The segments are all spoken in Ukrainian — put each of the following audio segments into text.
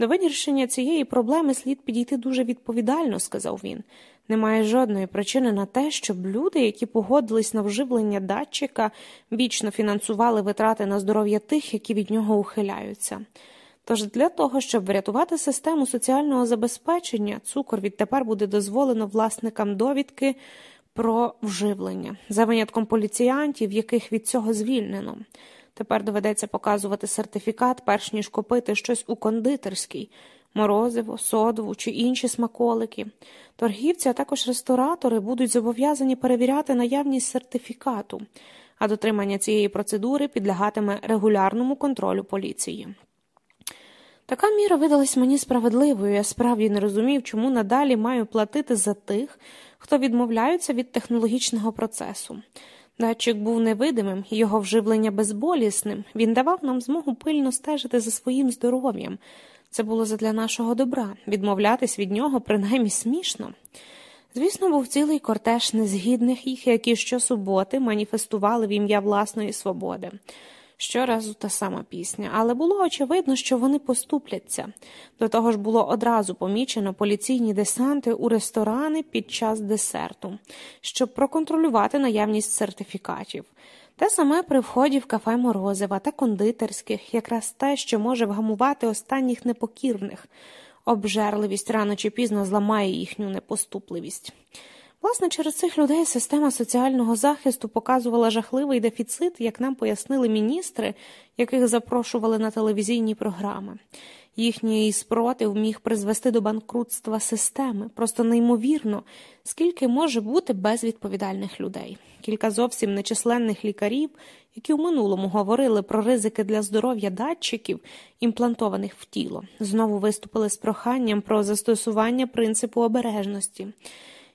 До вирішення цієї проблеми слід підійти дуже відповідально, сказав він. Немає жодної причини на те, щоб люди, які погодились на вживлення датчика, вічно фінансували витрати на здоров'я тих, які від нього ухиляються. Тож для того, щоб врятувати систему соціального забезпечення, цукор відтепер буде дозволено власникам довідки про вживлення, за винятком поліціянтів, яких від цього звільнено. Тепер доведеться показувати сертифікат, перш ніж купити щось у кондитерській, морозиво, содову чи інші смаколики. Торгівці, а також ресторатори будуть зобов'язані перевіряти наявність сертифікату, а дотримання цієї процедури підлягатиме регулярному контролю поліції. Така міра видалась мені справедливою, я справді не розумів, чому надалі маю платити за тих, хто відмовляються від технологічного процесу. Датчик був невидимим, його вживлення безболісним, він давав нам змогу пильно стежити за своїм здоров'ям. Це було задля нашого добра, відмовлятись від нього принаймні смішно. Звісно, був цілий кортеж незгідних їх, які щосуботи маніфестували в ім'я власної свободи. Щоразу та сама пісня, але було очевидно, що вони поступляться. До того ж було одразу помічено поліційні десанти у ресторани під час десерту, щоб проконтролювати наявність сертифікатів. Те саме при вході в кафе морозива та кондитерських, якраз те, що може вгамувати останніх непокірних. Обжерливість рано чи пізно зламає їхню непоступливість. Власне, через цих людей система соціального захисту показувала жахливий дефіцит, як нам пояснили міністри, яких запрошували на телевізійні програми. Їхній спротив міг призвести до банкрутства системи, просто неймовірно, скільки може бути безвідповідальних людей. Кілька зовсім нечисленних лікарів, які у минулому говорили про ризики для здоров'я датчиків, імплантованих в тіло, знову виступили з проханням про застосування принципу обережності.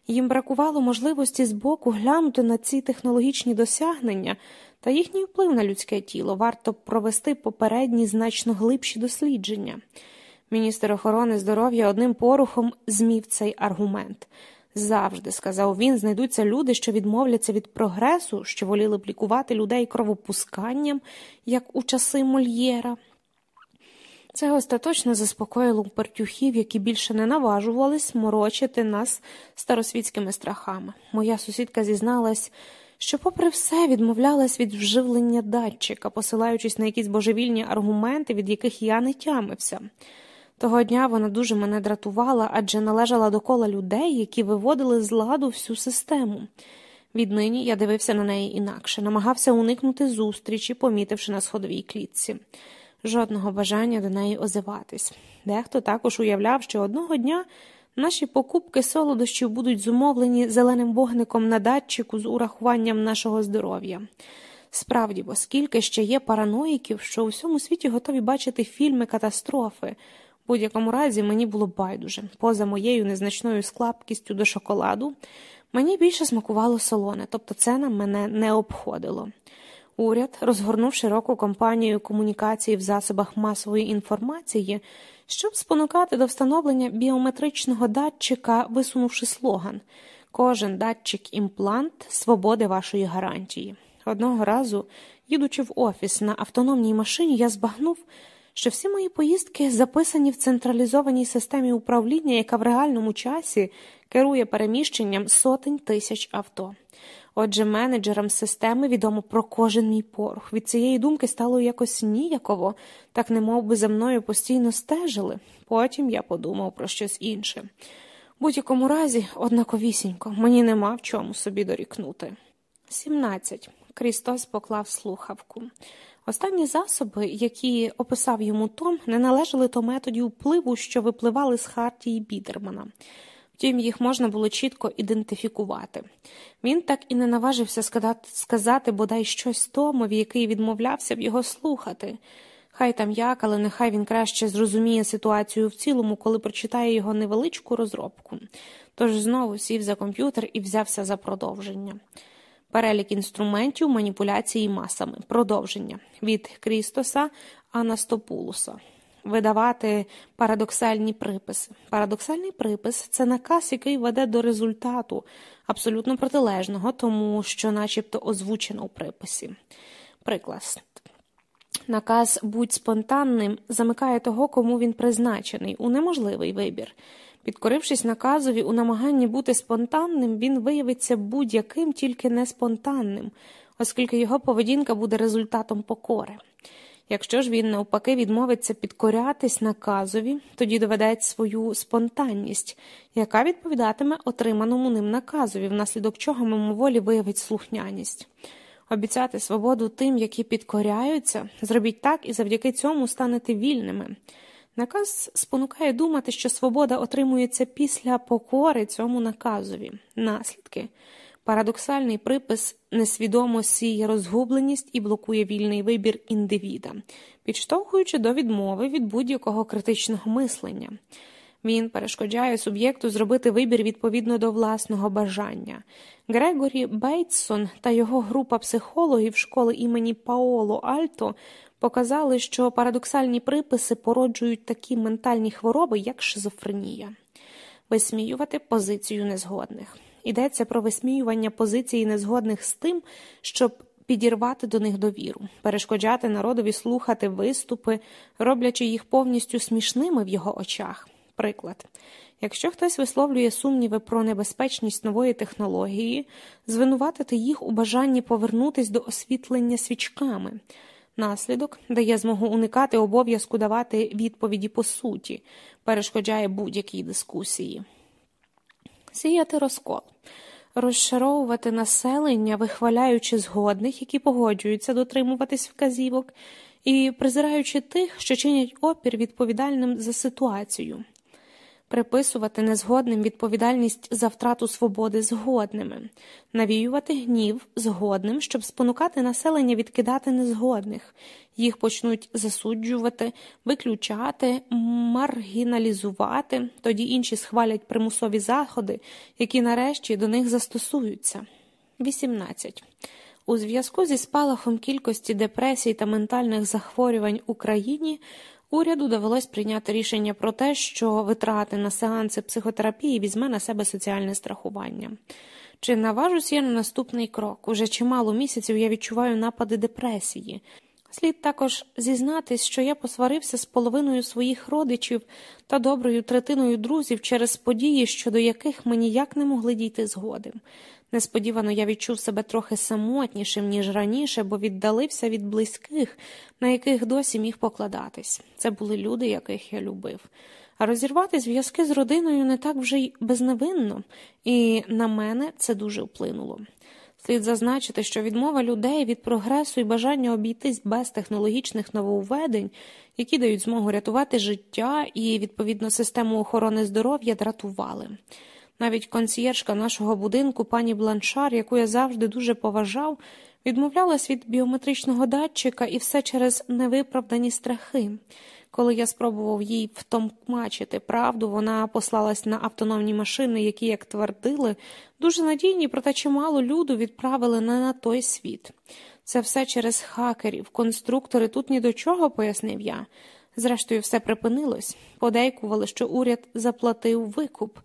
Їм бракувало можливості збоку глянути на ці технологічні досягнення та їхній вплив на людське тіло варто провести попередні значно глибші дослідження. Міністр охорони здоров'я одним порухом змів цей аргумент. Завжди, сказав він, знайдуться люди, що відмовляться від прогресу, що воліли б лікувати людей кровопусканням, як у часи Мольєра. Це остаточно заспокоїло пертюхів, які більше не наважувались морочити нас старосвітськими страхами. Моя сусідка зізналась, що, попри все, відмовлялась від вживлення датчика, посилаючись на якісь божевільні аргументи, від яких я не тямився. Того дня вона дуже мене дратувала, адже належала до кола людей, які виводили з ладу всю систему. Віднині я дивився на неї інакше, намагався уникнути зустрічі, помітивши на сходовій клітці жодного бажання до неї озиватись. Дехто також уявляв, що одного дня наші покупки солодощів будуть зумовлені зеленим вогником на датчику з урахуванням нашого здоров'я. Справді, бо скільки ще є параноїків, що у всьому світі готові бачити фільми катастрофи. В будь-якому разі мені було байдуже, поза моєю незначною склапкістю до шоколаду, мені більше смакувало солоне, тобто це на мене не обходило. Уряд розгорнув широку кампанію комунікації в засобах масової інформації, щоб спонукати до встановлення біометричного датчика, висунувши слоган Кожен датчик імплант свободи вашої гарантії. Одного разу, їдучи в офіс на автономній машині, я збагнув, що всі мої поїздки записані в централізованій системі управління, яка в реальному часі керує переміщенням сотень тисяч авто. Отже, менеджерам системи відомо про кожен мій порух. Від цієї думки стало якось ніяково, так не би за мною постійно стежили. Потім я подумав про щось інше. Будь-якому разі, однаковісінько, мені нема в чому собі дорікнути. 17. Крістос поклав слухавку. Останні засоби, які описав йому Том, не належали до методів впливу, що випливали з Хартії Бідермана. Втім, їх можна було чітко ідентифікувати. Він так і не наважився сказати, бодай щось Томові, який відмовлявся б його слухати. Хай там як, але нехай він краще зрозуміє ситуацію в цілому, коли прочитає його невеличку розробку. Тож знову сів за комп'ютер і взявся за продовження. Перелік інструментів маніпуляції масами. Продовження від Крістоса Анастопулуса видавати парадоксальні приписи. Парадоксальний припис це наказ, який веде до результату, абсолютно протилежного, тому що, начебто, озвучено у приписі. Приклад. Наказ будь спонтанним замикає того, кому він призначений, у неможливий вибір. Підкорившись наказові у намаганні бути спонтанним, він виявиться будь-яким, тільки не спонтанним, оскільки його поведінка буде результатом покори. Якщо ж він навпаки відмовиться підкорятись наказові, тоді доведеться свою спонтанність, яка відповідатиме отриманому ним наказові, внаслідок чого мимоволі виявить слухняність. Обіцяти свободу тим, які підкоряються, зробіть так і завдяки цьому станете вільними. Наказ спонукає думати, що свобода отримується після покори цьому наказові. Наслідки. Парадоксальний припис несвідомо сіє розгубленість і блокує вільний вибір індивіда, підштовхуючи до відмови від будь-якого критичного мислення. Він перешкоджає суб'єкту зробити вибір відповідно до власного бажання. Грегорі Бейтсон та його група психологів школи імені Паоло Альто показали, що парадоксальні приписи породжують такі ментальні хвороби, як шизофренія, висміювати позицію незгодних. Йдеться про висміювання позиції незгодних з тим, щоб підірвати до них довіру, перешкоджати народові слухати виступи, роблячи їх повністю смішними в його очах. Приклад. Якщо хтось висловлює сумніви про небезпечність нової технології, звинуватити їх у бажанні повернутись до освітлення свічками. Наслідок дає змогу уникати обов'язку давати відповіді по суті, перешкоджає будь-якій дискусії. Сіяти розкол, розшаровувати населення, вихваляючи згодних, які погоджуються дотримуватись вказівок, і презираючи тих, що чинять опір відповідальним за ситуацію приписувати незгодним відповідальність за втрату свободи згодними, навіювати гнів згодним, щоб спонукати населення відкидати незгодних, їх почнуть засуджувати, виключати, маргіналізувати, тоді інші схвалять примусові заходи, які нарешті до них застосуються. 18. У зв'язку зі спалахом кількості депресій та ментальних захворювань в Україні Уряду довелось прийняти рішення про те, що витрати на сеанси психотерапії візьме на себе соціальне страхування. Чи наважусь я на наступний крок? Уже чимало місяців я відчуваю напади депресії. Слід також зізнатись, що я посварився з половиною своїх родичів та доброю третиною друзів через події, щодо яких ми ніяк не могли дійти згоди. Несподівано я відчув себе трохи самотнішим, ніж раніше, бо віддалився від близьких, на яких досі міг покладатись. Це були люди, яких я любив. А розірвати зв'язки з родиною не так вже й безневинно, і на мене це дуже вплинуло. Слід зазначити, що відмова людей від прогресу і бажання обійтись без технологічних нововведень, які дають змогу рятувати життя і, відповідно, систему охорони здоров'я дратували. Навіть консьєржка нашого будинку, пані Бланшар, яку я завжди дуже поважав, відмовлялась від біометричного датчика і все через невиправдані страхи. Коли я спробував їй втомачити правду, вона послалась на автономні машини, які, як твердили, дуже надійні, проте чимало люду відправили не на той світ. Це все через хакерів, конструктори тут ні до чого, пояснив я. Зрештою, все припинилось. Подейкували, що уряд заплатив викуп.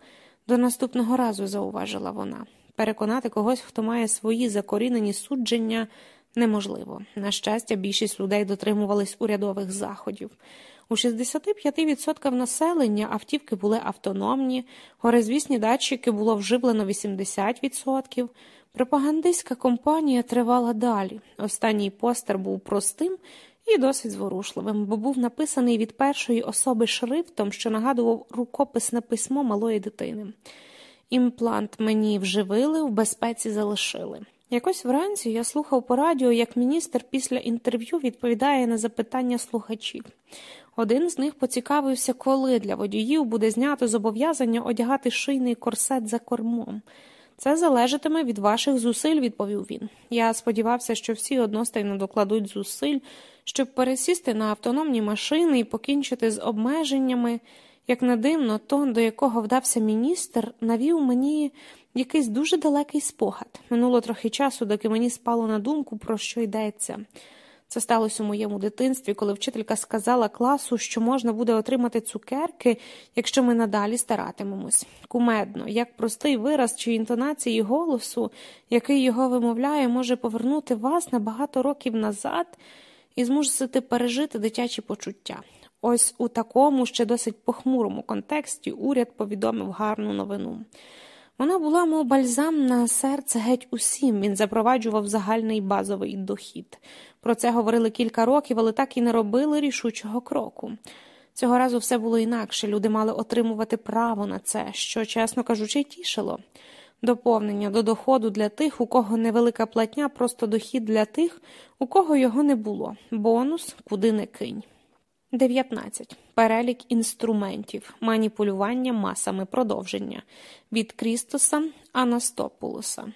До наступного разу зауважила вона. Переконати когось, хто має свої закорінені судження, неможливо. На щастя, більшість людей дотримувались урядових заходів. У 65% населення автівки були автономні, горезвісні датчики було вживлено 80%. Пропагандистська компанія тривала далі. Останній постер був простим і досить зворушливим, бо був написаний від першої особи шрифтом, що нагадував рукописне письмо малої дитини. Імплант мені вживили, в безпеці залишили. Якось вранці я слухав по радіо, як міністр після інтерв'ю відповідає на запитання слухачів. Один з них поцікавився, коли для водіїв буде знято зобов'язання одягати шийний корсет за кормом. Це залежатиме від ваших зусиль, відповів він. Я сподівався, що всі одностайно докладуть зусиль, щоб пересісти на автономні машини і покінчити з обмеженнями. Як не дивно, тон, до якого вдався міністр, навів мені якийсь дуже далекий спогад. Минуло трохи часу, доки мені спало на думку, про що йдеться. Це сталося у моєму дитинстві, коли вчителька сказала класу, що можна буде отримати цукерки, якщо ми надалі старатимемось. Кумедно, як простий вираз чи інтонації голосу, який його вимовляє, може повернути вас на багато років назад. і змусити пережити дитячі почуття. Ось у такому ще досить похмурому контексті уряд повідомив гарну новину. Вона була, мов бальзам на серце геть усім. Він запроваджував загальний базовий дохід. Про це говорили кілька років, але так і не робили рішучого кроку. Цього разу все було інакше. Люди мали отримувати право на це, що, чесно кажучи, тішило. Доповнення до доходу для тих, у кого невелика платня, просто дохід для тих, у кого його не було. Бонус куди не кинь. 19. Перелік інструментів маніпулювання масами продовження від Крістоса Анастопулоса.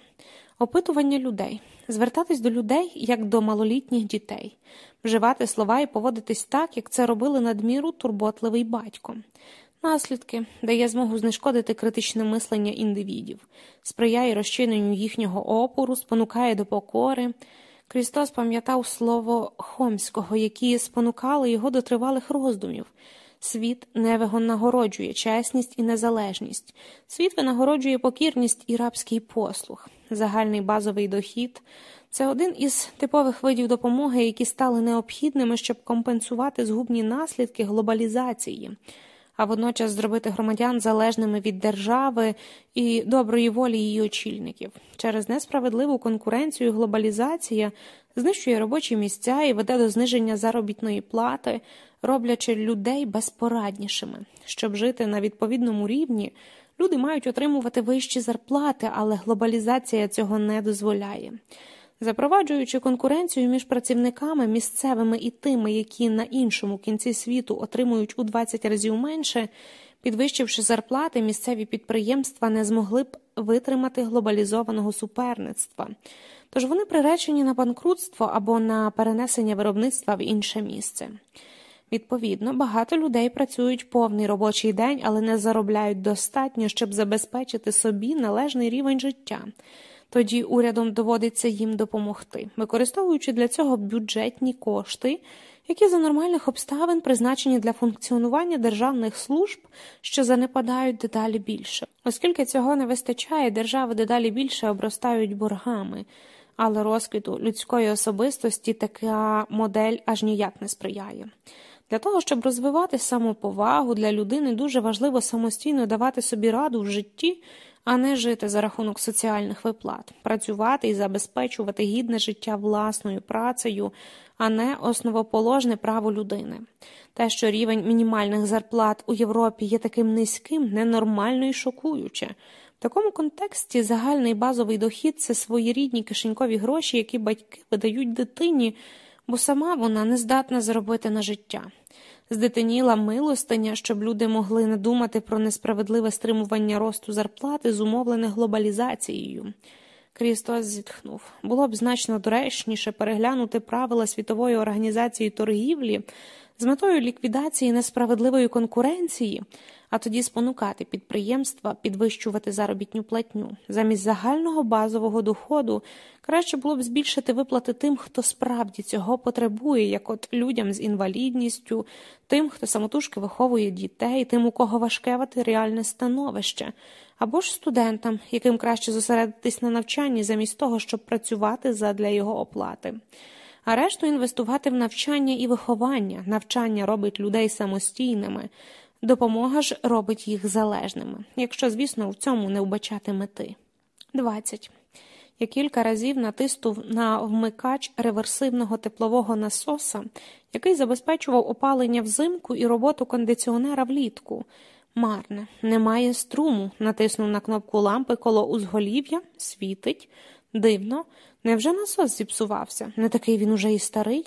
Опитування людей. Звертатись до людей як до малолітніх дітей, вживати слова і поводитись так, як це робили надміру турботливий батько. Наслідки дає змогу знешкодити критичне мислення індивідів, сприяє розчиненню їхнього опору, спонукає до покори. Христос пам'ятав слово Хомського, які спонукали його до тривалих роздумів. Світ не винагороджує чесність і незалежність, світ винагороджує покірність і рабський послуг. Загальний базовий дохід це один із типових видів допомоги, які стали необхідними, щоб компенсувати згубні наслідки глобалізації а водночас зробити громадян залежними від держави і доброї волі її очільників. Через несправедливу конкуренцію глобалізація знищує робочі місця і веде до зниження заробітної плати, роблячи людей безпораднішими. Щоб жити на відповідному рівні, люди мають отримувати вищі зарплати, але глобалізація цього не дозволяє. Запроваджуючи конкуренцію між працівниками місцевими і тими, які на іншому кінці світу отримують у 20 разів менше, підвищивши зарплати, місцеві підприємства не змогли б витримати глобалізованого суперництва, тож вони приречені на банкрутство або на перенесення виробництва в інше місце. Відповідно, багато людей працюють повний робочий день, але не заробляють достатньо, щоб забезпечити собі належний рівень життя. Тоді урядом доводиться їм допомогти, використовуючи для цього бюджетні кошти, які за нормальних обставин призначені для функціонування державних служб, що занепадають дедалі більше. Оскільки цього не вистачає, держави дедалі більше обростають боргами, але розквіту людської особистості така модель аж ніяк не сприяє. Для того, щоб розвивати самоповагу для людини, дуже важливо самостійно давати собі раду в житті а не жити за рахунок соціальних виплат, працювати і забезпечувати гідне життя власною працею, а не основоположне право людини. Те, що рівень мінімальних зарплат у Європі є таким низьким, ненормально і шокуюче. В такому контексті загальний базовий дохід це своєрідні кишенькові гроші, які батьки видають дитині, бо сама вона не здатна заробити на життя здетеніла милостиня, щоб люди могли не думати про несправедливе стримування росту зарплати, зумовлене глобалізацією. Крістос зітхнув. Було б значно доречніше переглянути правила світової організації торгівлі з метою ліквідації несправедливої конкуренції, а тоді спонукати підприємства підвищувати заробітню платню. Замість загального базового доходу краще було б збільшити виплати тим, хто справді цього потребує, як от людям з інвалідністю, тим, хто самотужки виховує дітей, тим, у кого важке матеріальне становище, або ж студентам, яким краще зосередитись на навчанні замість того, щоб працювати задля його оплати а решту інвестувати в навчання і виховання. Навчання робить людей самостійними, допомога ж робить їх залежними, якщо, звісно, в цьому не вбачати мети. 20. Я кілька разів натиснув на вмикач реверсивного теплового насоса, який забезпечував опалення взимку і роботу кондиціонера влітку. Марне, немає струму, натиснув на кнопку лампи коло узголів'я, світить. Дивно, невже насос зіпсувався? Не такий він уже і старий.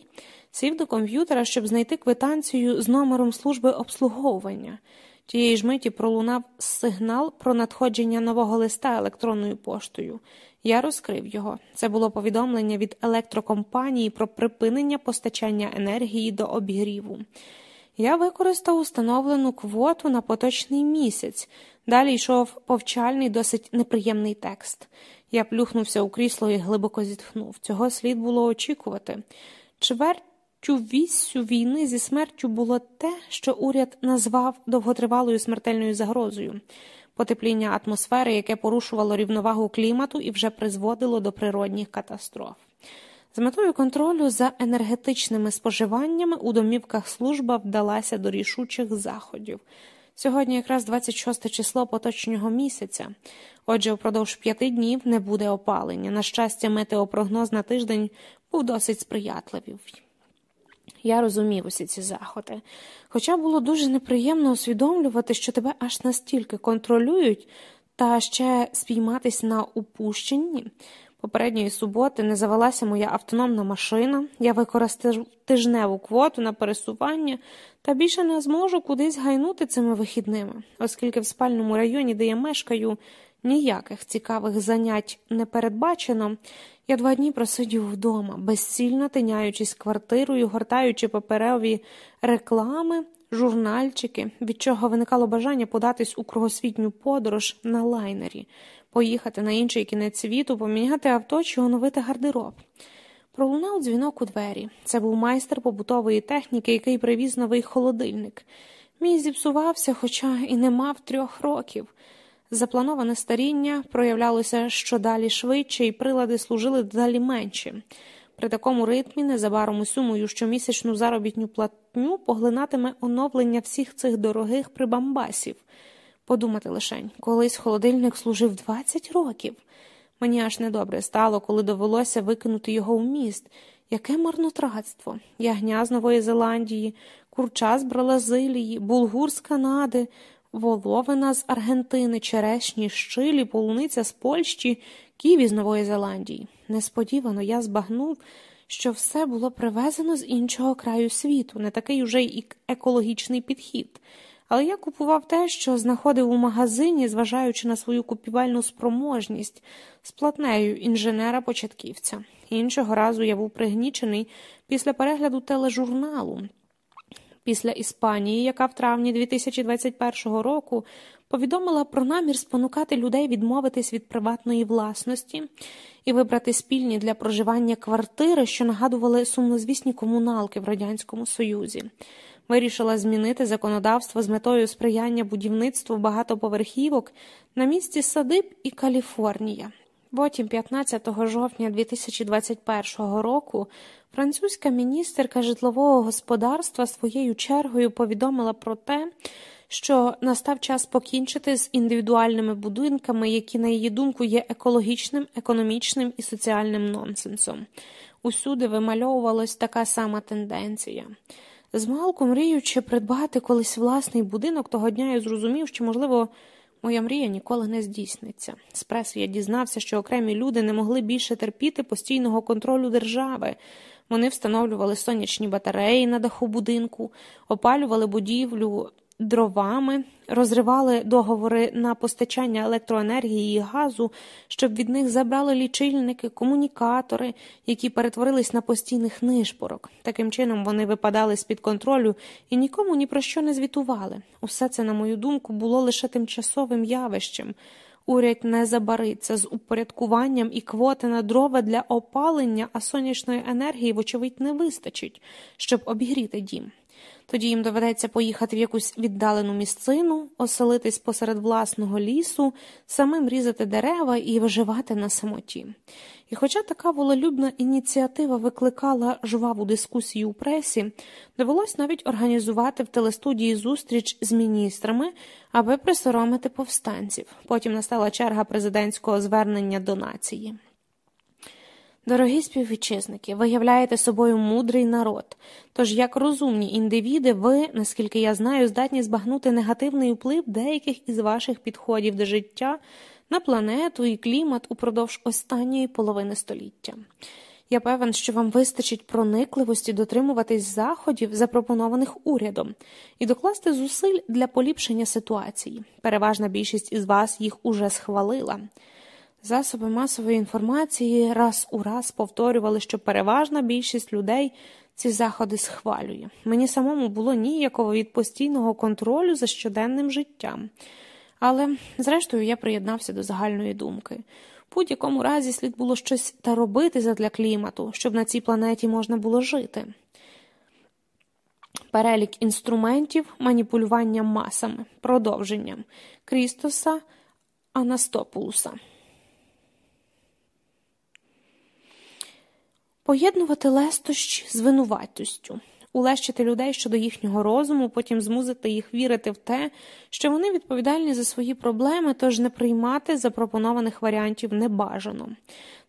Сів до комп'ютера, щоб знайти квитанцію з номером служби обслуговування. Тієї ж миті пролунав сигнал про надходження нового листа електронною поштою. Я розкрив його. Це було повідомлення від електрокомпанії про припинення постачання енергії до обігріву. Я використав установлену квоту на поточний місяць. Далі йшов повчальний, досить неприємний текст. Я плюхнувся у крісло і глибоко зітхнув. Цього слід було очікувати. Чвертю віссю війни зі смертю було те, що уряд назвав довготривалою смертельною загрозою, потепління атмосфери, яке порушувало рівновагу клімату і вже призводило до природних катастроф. З метою контролю за енергетичними споживаннями у домівках служба вдалася до рішучих заходів. Сьогодні якраз 26 число поточнього місяця, отже, впродовж п'яти днів не буде опалення. На щастя, метеопрогноз на тиждень був досить сприятливий. Я розумів усі ці заходи, хоча було дуже неприємно усвідомлювати, що тебе аж настільки контролюють, та ще спійматись на упущенні. Попередньої суботи не завелася моя автономна машина, я використав тижневу квоту на пересування та більше не зможу кудись гайнути цими вихідними, оскільки в спальному районі, де я мешкаю, ніяких цікавих занять не передбачено. Я два дні просидів вдома, безцільно тиняючись квартирою, гортаючи паперові реклами, журнальчики, від чого виникало бажання податись у кругосвітню подорож на лайнері, поїхати на інший кінець світу, поміняти авто чи оновити гардероб. Пролунав дзвінок у двері. Це був майстер побутової техніки, який привіз новий холодильник. Мій зіпсувався, хоча і не мав трьох років. Заплановане старіння проявлялося щодалі швидше, і прилади служили дедалі менше. При такому ритмі незабаром усю мою щомісячну заробітню платню поглинатиме оновлення всіх цих дорогих прибамбасів. Подумати лишень, колись холодильник служив 20 років. Мені аж недобре стало, коли довелося викинути його в міст. Яке марнотратство! Ягня з Нової Зеландії, курча з Бразилії, булгур з Канади, воловина з Аргентини, черешні, щилі, полуниця з Польщі, ківі з Нової Зеландії. Несподівано я збагнув, що все було привезено з іншого краю світу, не такий уже й екологічний підхід. Але я купував те, що знаходив у магазині, зважаючи на свою купівельну спроможність з платнею інженера-початківця. Іншого разу я був пригнічений після перегляду тележурналу. Після Іспанії, яка в травні 2021 року повідомила про намір спонукати людей відмовитись від приватної власності і вибрати спільні для проживання квартири, що нагадували сумнозвісні комуналки в Радянському Союзі вирішила змінити законодавство з метою сприяння будівництву багатоповерхівок на місці Садиб і Каліфорнія. Потім, 15 жовтня 2021 року, французька міністерка житлового господарства своєю чергою повідомила про те, що настав час покінчити з індивідуальними будинками, які, на її думку, є екологічним, економічним і соціальним нонсенсом. Усюди вимальовувалась така сама тенденція. Змалку, мріючи придбати колись власний будинок, того дня я зрозумів, що, можливо, моя мрія ніколи не здійсниться. З преси я дізнався, що окремі люди не могли більше терпіти постійного контролю держави. Вони встановлювали сонячні батареї на даху будинку, опалювали будівлю дровами, розривали договори на постачання електроенергії і газу, щоб від них забрали лічильники, комунікатори, які перетворились на постійних нишпорок. Таким чином вони випадали з під контролю і нікому ні про що не звітували. Усе це, на мою думку, було лише тимчасовим явищем. Уряд не забариться з упорядкуванням і квоти на дрова для опалення, а сонячної енергії, вочевидь, не вистачить, щоб обігріти дім. Тоді їм доведеться поїхати в якусь віддалену місцину, оселитись посеред власного лісу, самим різати дерева і виживати на самоті. І хоча така волелюбна ініціатива викликала жваву дискусію у пресі, довелось навіть організувати в телестудії зустріч з міністрами, аби присоромити повстанців. Потім настала черга президентського звернення до нації. Дорогі співвітчизники, ви являєте собою мудрий народ. Тож, як розумні індивіди, ви, наскільки я знаю, здатні збагнути негативний вплив деяких із ваших підходів до життя на планету і клімат упродовж останньої половини століття. Я певен, що вам вистачить проникливості дотримуватись заходів, запропонованих урядом, і докласти зусиль для поліпшення ситуації. Переважна більшість із вас їх уже схвалила. Засоби масової інформації раз у раз повторювали, що переважна більшість людей ці заходи схвалює. Мені самому було ніякого від постійного контролю за щоденним життям. Але, зрештою, я приєднався до загальної думки. В будь-якому разі слід було щось та робити задля клімату, щоб на цій планеті можна було жити. Перелік інструментів маніпулювання масами, продовженням Крістоса Анастопулуса. Поєднувати лестощі з винуватостю улещити людей щодо їхнього розуму, потім змусити їх вірити в те, що вони відповідальні за свої проблеми, тож не приймати запропонованих варіантів небажано.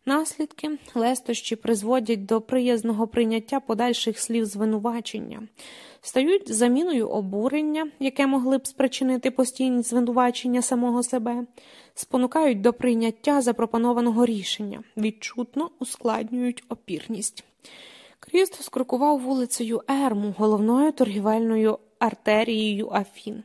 Наслідки. Лестощі призводять до приязного прийняття подальших слів звинувачення, стають заміною обурення, яке могли б спричинити постійні звинувачення самого себе, спонукають до прийняття запропонованого рішення, відчутно ускладнюють опірність. Кріст скрокував вулицею Ерму, головною торгівельною артерією Афін.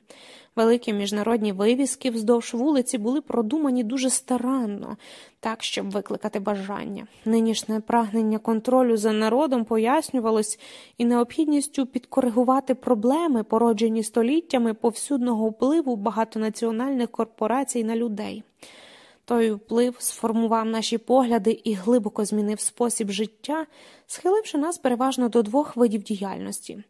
Великі міжнародні вивіски вздовж вулиці були продумані дуже старанно, так, щоб викликати бажання. Нинішнє прагнення контролю за народом пояснювалось і необхідністю підкоригувати проблеми, породжені століттями повсюдного впливу багатонаціональних корпорацій на людей. Той вплив сформував наші погляди і глибоко змінив спосіб життя, схиливши нас переважно до двох видів діяльності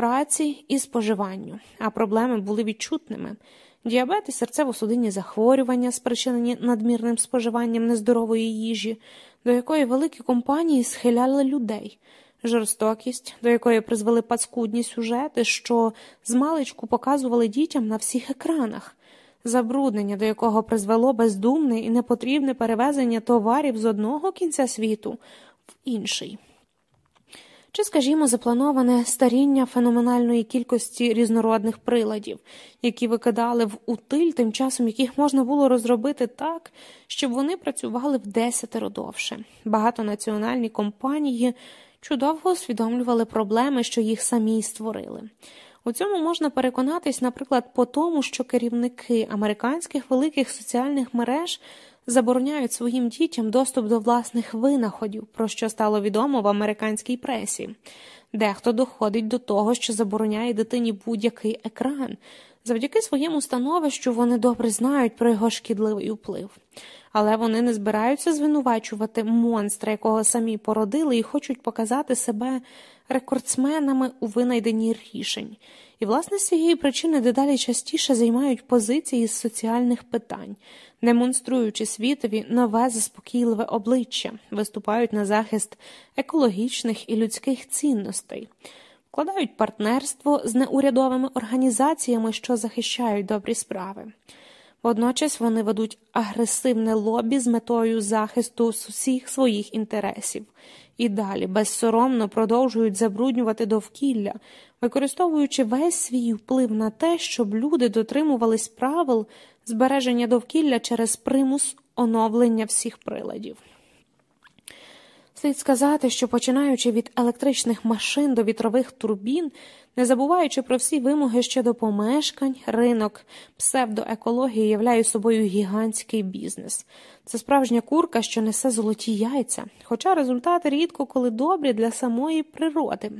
праці і споживанню, а проблеми були відчутними. Діабет і серцево-судинні захворювання, спричинені надмірним споживанням нездорової їжі, до якої великі компанії схиляли людей, жорстокість, до якої призвели паскудні сюжети, що змалечку показували дітям на всіх екранах забруднення, до якого призвело бездумне і непотрібне перевезення товарів з одного кінця світу в інший. Чи, скажімо, заплановане старіння феноменальної кількості різнородних приладів, які викидали в утиль, тим часом яких можна було розробити так, щоб вони працювали в десятеро довше. Багатонаціональні компанії чудово усвідомлювали проблеми, що їх самі створили. У цьому можна переконатись, наприклад, по тому, що керівники американських великих соціальних мереж забороняють своїм дітям доступ до власних винаходів, про що стало відомо в американській пресі. Дехто доходить до того, що забороняє дитині будь-який екран. Завдяки своєму становищу вони добре знають про його шкідливий вплив, але вони не збираються звинувачувати монстра, якого самі породили, і хочуть показати себе рекордсменами у винайденні рішень, і, власне, з цієї причини дедалі частіше займають позиції з соціальних питань, демонструючи світові нове заспокійливе обличчя, виступають на захист екологічних і людських цінностей. Вкладають партнерство з неурядовими організаціями, що захищають добрі справи. Водночас вони ведуть агресивне лобі з метою захисту всіх своїх інтересів і далі безсоромно продовжують забруднювати довкілля, використовуючи весь свій вплив на те, щоб люди дотримувались правил збереження довкілля через примус оновлення всіх приладів. Слід сказати, що починаючи від електричних машин до вітрових турбін, не забуваючи про всі вимоги щодо помешкань, ринок, псевдоекології являє собою гігантський бізнес. Це справжня курка, що несе золоті яйця, хоча результати рідко коли добрі для самої природи.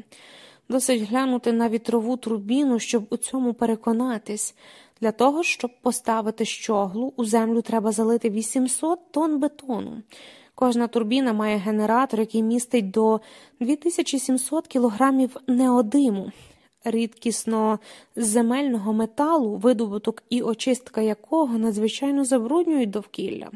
Досить глянути на вітрову турбіну, щоб у цьому переконатись. Для того, щоб поставити щоглу, у землю треба залити 800 тонн бетону. Кожна турбіна має генератор, який містить до 2700 кілограмів неодиму, рідкісно земельного металу, видобуток і очистка якого надзвичайно забруднюють довкілля.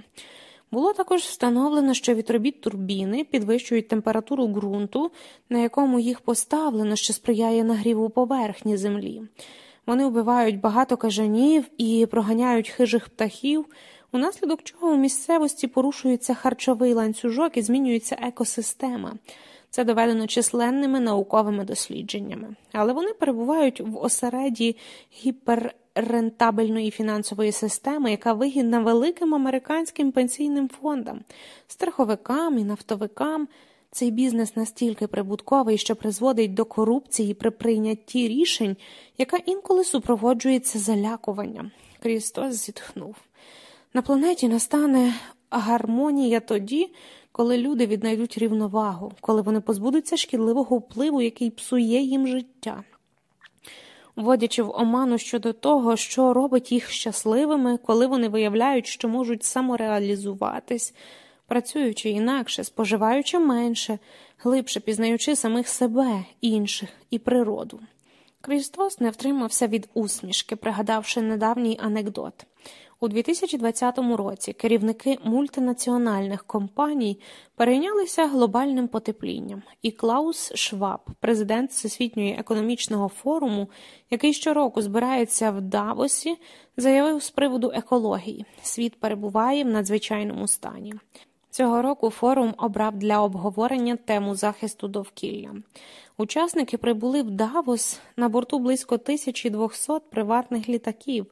Було також встановлено, що вітробіт турбіни підвищують температуру ґрунту, на якому їх поставлено, що сприяє нагріву поверхні землі. Вони вбивають багато кажанів і проганяють хижих птахів унаслідок чого у місцевості порушується харчовий ланцюжок і змінюється екосистема. Це доведено численними науковими дослідженнями, але вони перебувають в осереді гіперрентабельної фінансової системи, яка вигідна великим американським пенсійним фондам, страховикам і нафтовикам. Цей бізнес настільки прибутковий, що призводить до корупції при прийнятті рішень, яка інколи супроводжується залякуванням. Крістос зітхнув. На планеті настане гармонія тоді, коли люди віднайдуть рівновагу, коли вони позбудуться шкідливого впливу, який псує їм життя. Вводячи в оману щодо того, що робить їх щасливими, коли вони виявляють, що можуть самореалізуватись, працюючи інакше, споживаючи менше, глибше пізнаючи самих себе, інших і природу. Христос не втримався від усмішки, пригадавши недавній анекдот. У 2020 році керівники мультинаціональних компаній перейнялися глобальним потеплінням, і Клаус Шваб, президент Всесвітньої економічного форуму, який щороку збирається в Давосі, заявив з приводу екології: світ перебуває в надзвичайному стані. Цього року форум обрав для обговорення тему захисту довкілля. Учасники прибули в Давос на борту близько 1200 приватних літаків.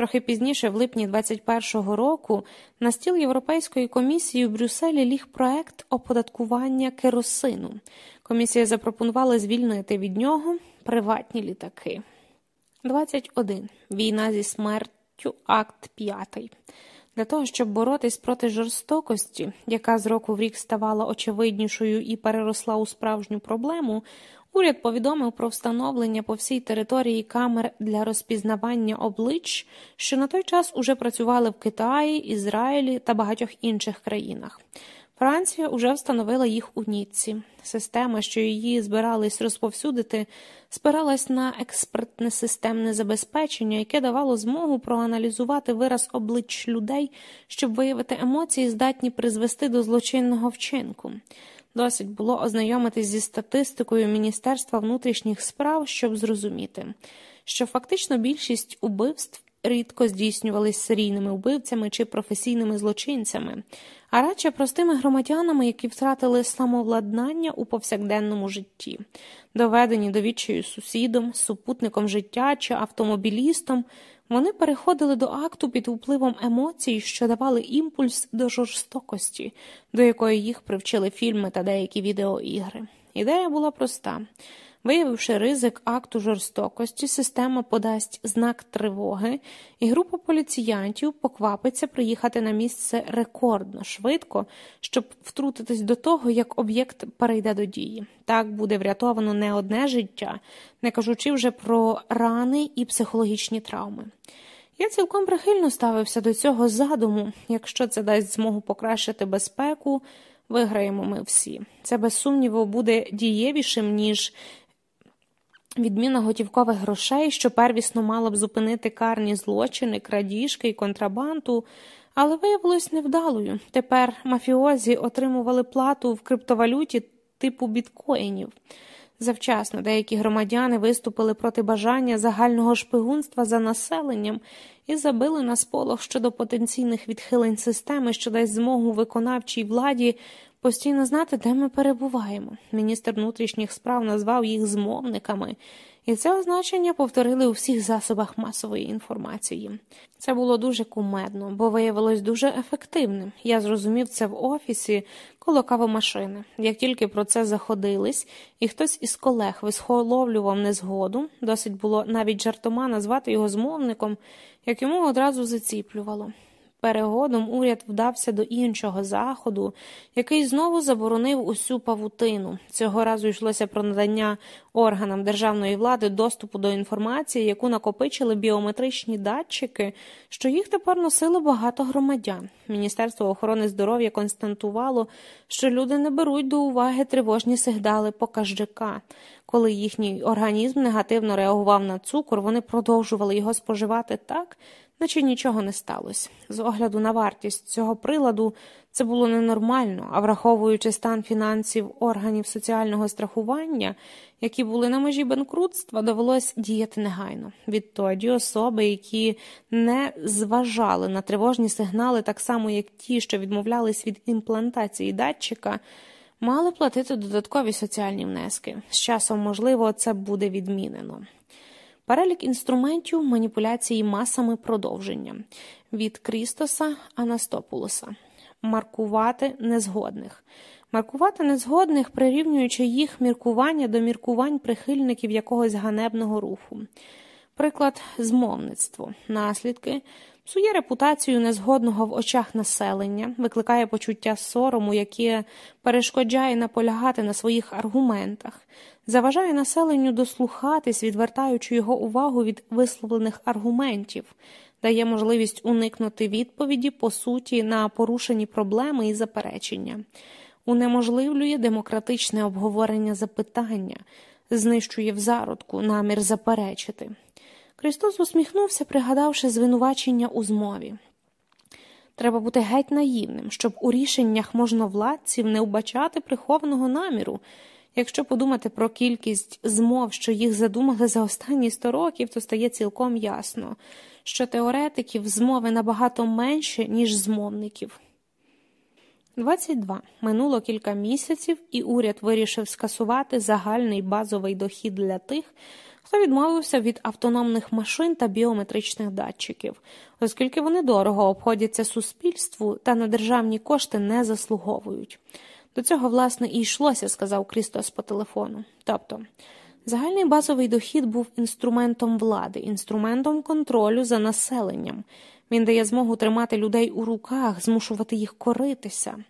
Трохи пізніше, в липні 2021 року, на стіл Європейської комісії в Брюсселі ліг проект оподаткування керосину. Комісія запропонувала звільнити від нього приватні літаки. 21. Війна зі смертю. Акт 5. Для того, щоб боротись проти жорстокості, яка з року в рік ставала очевиднішою і переросла у справжню проблему, уряд повідомив про встановлення по всій території камер для розпізнавання облич, що на той час уже працювали в Китаї, Ізраїлі та багатьох інших країнах. Франція уже встановила їх у Ніцці. Система, що її збирались розповсюдити, спиралась на експертне системне забезпечення, яке давало змогу проаналізувати вираз облич людей, щоб виявити емоції, здатні призвести до злочинного вчинку. Досить було ознайомитись зі статистикою Міністерства внутрішніх справ, щоб зрозуміти, що фактично більшість убивств рідко здійснювались серійними вбивцями чи професійними злочинцями, а радше простими громадянами, які втратили самовладнання у повсякденному житті, доведені до відчаю сусідом, супутником життя чи автомобілістом. Вони переходили до акту під впливом емоцій, що давали імпульс до жорстокості, до якої їх привчили фільми та деякі відеоігри. Ідея була проста. Виявивши ризик акту жорстокості, система подасть знак тривоги, і група поліціянтів поквапиться приїхати на місце рекордно швидко, щоб втрутитись до того, як об'єкт перейде до дії. Так буде врятовано не одне життя, не кажучи вже про рани і психологічні травми. Я цілком прихильно ставився до цього задуму, якщо це дасть змогу покращити безпеку. Виграємо ми всі. Це без сумніву буде дієвішим, ніж Відміна готівкових грошей, що первісно мала б зупинити карні злочини, крадіжки і контрабанду, але виявилось невдалою. Тепер мафіозі отримували плату в криптовалюті типу біткоїнів. Завчасно деякі громадяни виступили проти бажання загального шпигунства за населенням і забили на сполох щодо потенційних відхилень системи, що дасть змогу виконавчій владі постійно знати, де ми перебуваємо. Міністр внутрішніх справ назвав їх змовниками, і це означення повторили у всіх засобах масової інформації. Це було дуже кумедно, бо виявилось дуже ефективним. Я зрозумів це в офісі коло кавомашини. Як тільки про це заходились, і хтось із колег висхоловлював незгоду, досить було навіть жартома назвати його змовником, як йому одразу заціплювало. Перегодом уряд вдався до іншого заходу, який знову заборонив усю павутину. Цього разу йшлося про надання органам державної влади доступу до інформації, яку накопичили біометричні датчики, що їх тепер носили багато громадян. Міністерство охорони здоров'я констатувало, що люди не беруть до уваги тривожні сигнали показжика. Коли їхній організм негативно реагував на цукор, вони продовжували його споживати так наче нічого не сталося. З огляду на вартість цього приладу це було ненормально, а враховуючи стан фінансів органів соціального страхування, які були на межі банкрутства, довелось діяти негайно. Відтоді особи, які не зважали на тривожні сигнали, так само як ті, що відмовлялись від імплантації датчика. Мали платити додаткові соціальні внески. З часом, можливо, це буде відмінено. Перелік інструментів маніпуляції масами продовження від Крістоса Анастопулоса. Маркувати незгодних. Маркувати незгодних, прирівнюючи їх міркування до міркувань прихильників якогось ганебного руху. Приклад змовництво. Наслідки. Псує репутацію незгодного в очах населення, викликає почуття сорому, яке перешкоджає наполягати на своїх аргументах, заважає населенню дослухатись, відвертаючи його увагу від висловлених аргументів, дає можливість уникнути відповіді по суті на порушені проблеми і заперечення, унеможливлює демократичне обговорення запитання, знищує в зародку намір заперечити. Христос усміхнувся, пригадавши звинувачення у змові. Треба бути геть наївним, щоб у рішеннях можновладців не вбачати прихованого наміру. Якщо подумати про кількість змов, що їх задумали за останні сто років, то стає цілком ясно, що теоретиків змови набагато менше, ніж змовників. 22. Минуло кілька місяців, і уряд вирішив скасувати загальний базовий дохід для тих, хто відмовився від автономних машин та біометричних датчиків, оскільки вони дорого обходяться суспільству та на державні кошти не заслуговують. До цього, власне, і йшлося, сказав Крістос по телефону. Тобто, загальний базовий дохід був інструментом влади, інструментом контролю за населенням. Він дає змогу тримати людей у руках, змушувати їх коритися.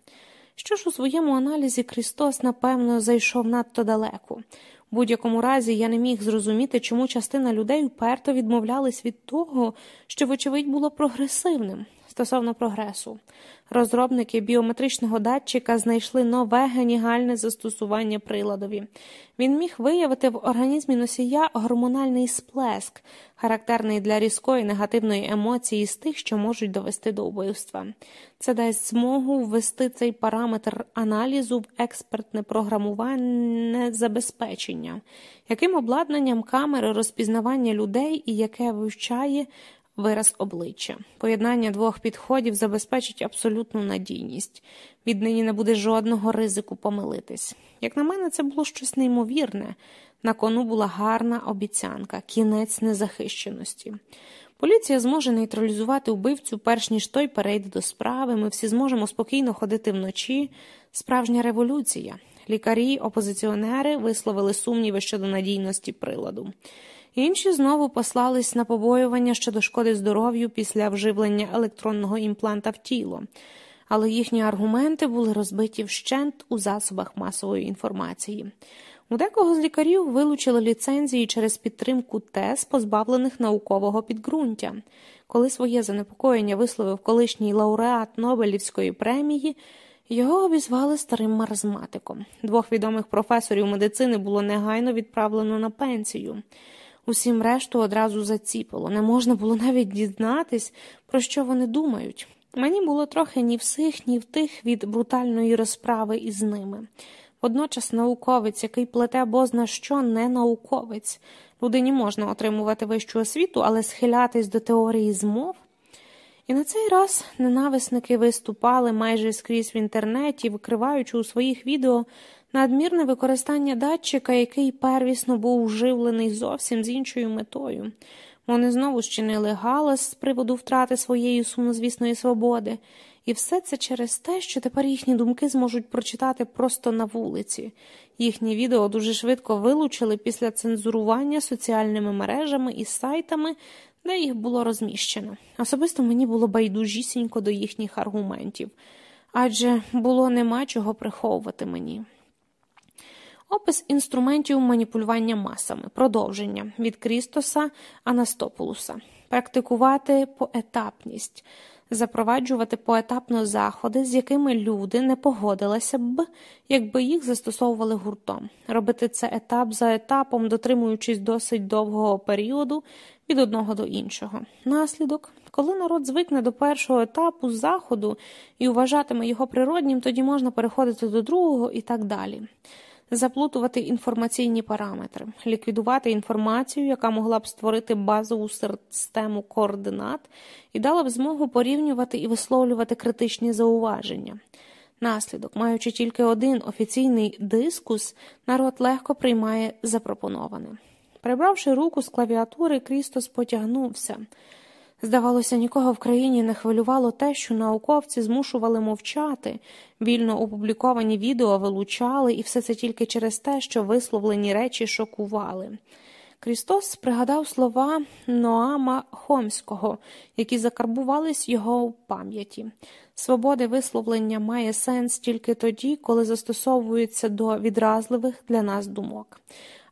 Що ж у своєму аналізі Христос, напевно, зайшов надто далеко. Будь-якому разі я не міг зрозуміти, чому частина людей уперто відмовлялись від того, що, вочевидь, було прогресивним стосовно прогресу. Розробники біометричного датчика знайшли нове генігальне застосування приладові. Він міг виявити в організмі носія гормональний сплеск, характерний для різкої негативної емоції з тих, що можуть довести до вбивства. Це дасть змогу ввести цей параметр аналізу в експертне програмувальне забезпечення, яким обладнанням камери розпізнавання людей і яке вивчає вираз обличчя. Поєднання двох підходів забезпечить абсолютну надійність. Віднині не буде жодного ризику помилитись. Як на мене, це було щось неймовірне. На кону була гарна обіцянка, кінець незахищеності. Поліція зможе нейтралізувати вбивцю, перш ніж той перейде до справи. Ми всі зможемо спокійно ходити вночі. Справжня революція. Лікарі, опозиціонери висловили сумніви щодо надійності приладу. Інші знову послались на побоювання щодо шкоди здоров'ю після вживлення електронного імпланта в тіло, але їхні аргументи були розбиті вщент у засобах масової інформації. У декого з лікарів вилучили ліцензії через підтримку ТЕС, позбавлених наукового підґрунтя. Коли своє занепокоєння висловив колишній лауреат Нобелівської премії, його обізвали старим маразматиком. Двох відомих професорів медицини було негайно відправлено на пенсію. Усім решту одразу заціпило, не можна було навіть дізнатись, про що вони думають. Мені було трохи ні в сих, ні в тих від брутальної розправи із ними. Водночас науковець, який плете бозна що не науковець. Людині можна отримувати вищу освіту, але схилятись до теорії змов. І на цей раз ненависники виступали майже скрізь в інтернеті, викриваючи у своїх відео надмірне використання датчика, який первісно був вживлений зовсім з іншою метою. Вони знову щинили галас з приводу втрати своєї сумнозвісної свободи, і все це через те, що тепер їхні думки зможуть прочитати просто на вулиці. Їхні відео дуже швидко вилучили після цензурування соціальними мережами і сайтами, де їх було розміщено. Особисто мені було байдужісінько до їхніх аргументів, адже було нема чого приховувати мені. Опис інструментів маніпулювання масами, продовження. Від Крістоса Анастополуса, практикувати поетапність, запроваджувати поетапно заходи, з якими люди не погодилися б, якби їх застосовували гуртом, робити це етап за етапом, дотримуючись досить довгого періоду від одного до іншого. Наслідок, коли народ звикне до першого етапу заходу і вважатиме його природнім, тоді можна переходити до другого і так далі заплутувати інформаційні параметри, ліквідувати інформацію, яка могла б створити базову систему координат і дала б змогу порівнювати і висловлювати критичні зауваження. Наслідок, маючи тільки один офіційний дискус, народ легко приймає запропоноване. Прибравши руку з клавіатури, Крістос потягнувся. Здавалося, нікого в країні не хвилювало те, що науковці змушували мовчати, вільно опубліковані відео вилучали, і все це тільки через те, що висловлені речі шокували. Крістос пригадав слова Ноама Хомського, які закарбувались його в пам'яті. Свободи висловлення має сенс тільки тоді, коли застосовується до відразливих для нас думок.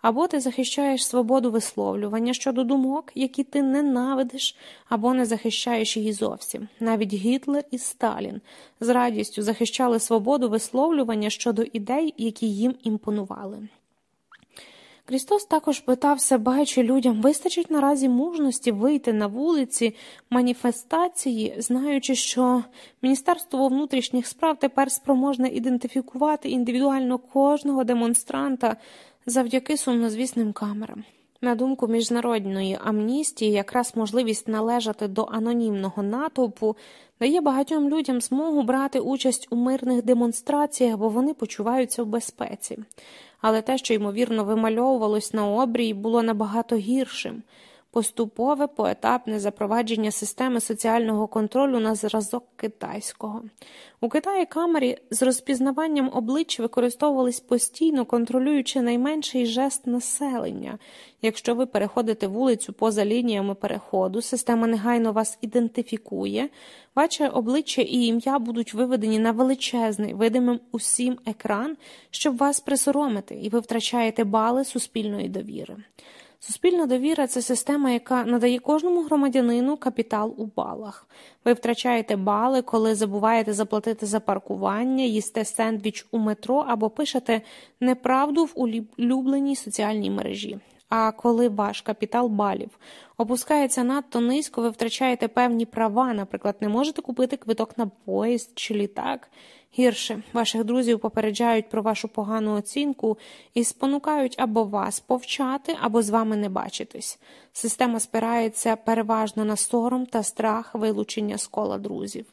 Або ти захищаєш свободу висловлювання щодо думок, які ти ненавидиш, або не захищаєш її зовсім. Навіть Гітлер і Сталін з радістю захищали свободу висловлювання щодо ідей, які їм імпонували. Христос також питав себе, людям вистачить наразі мужності вийти на вулиці маніфестації, знаючи, що Міністерство внутрішніх справ тепер спроможне ідентифікувати індивідуально кожного демонстранта завдяки сумнозвісним камерам. На думку міжнародної амністії, якраз можливість належати до анонімного натовпу дає багатьом людям змогу брати участь у мирних демонстраціях, бо вони почуваються в безпеці. Але те, що ймовірно вимальовувалось на обрії, було набагато гіршим поступове поетапне запровадження системи соціального контролю на зразок китайського. У Китаї камері з розпізнаванням облич використовувались постійно, контролюючи найменший жест населення. Якщо ви переходите вулицю поза лініями переходу, система негайно вас ідентифікує, ваше обличчя і ім'я будуть виведені на величезний, видимим усім екран, щоб вас присоромити, і ви втрачаєте бали суспільної довіри. Суспільна довіра це система, яка надає кожному громадянину капітал у балах. Ви втрачаєте бали, коли забуваєте заплатити за паркування, їсте сендвіч у метро або пишете неправду в улюбленій соціальній мережі. А коли ваш капітал балів опускається надто низько, ви втрачаєте певні права, наприклад, не можете купити квиток на поїзд чи літак. Гірше ваших друзів попереджають про вашу погану оцінку і спонукають або вас повчати, або з вами не бачитись. Система спирається переважно на сором та страх вилучення з кола друзів.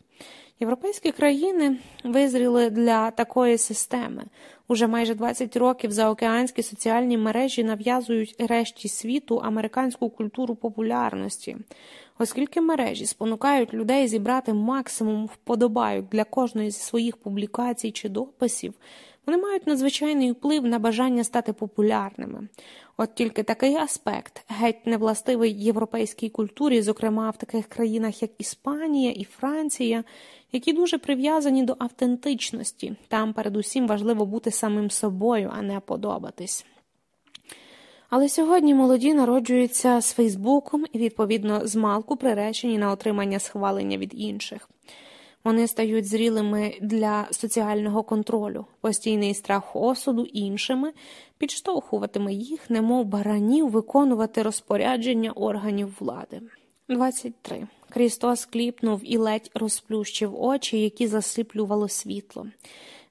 Європейські країни визріли для такої системи. Уже майже 20 років заокеанські соціальні мережі нав'язують решті світу американську культуру популярності, оскільки мережі спонукають людей зібрати максимум вподобайок для кожної зі своїх публікацій чи дописів. Вони мають надзвичайний вплив на бажання стати популярними. От тільки такий аспект, геть невластивий європейській культурі, зокрема в таких країнах, як Іспанія і Франція, які дуже прив'язані до автентичності. Там передусім важливо бути самим собою, а не подобатись. Але сьогодні молоді народжуються з Фейсбуком і, відповідно, з малку приречені на отримання схвалення від інших. Вони стають зрілими для соціального контролю, постійний страх осуду іншими підштовхуватиме їх, немов баранів, виконувати розпорядження органів влади. 23. Крістос кліпнув і ледь розплющив очі, які засиплювало світло.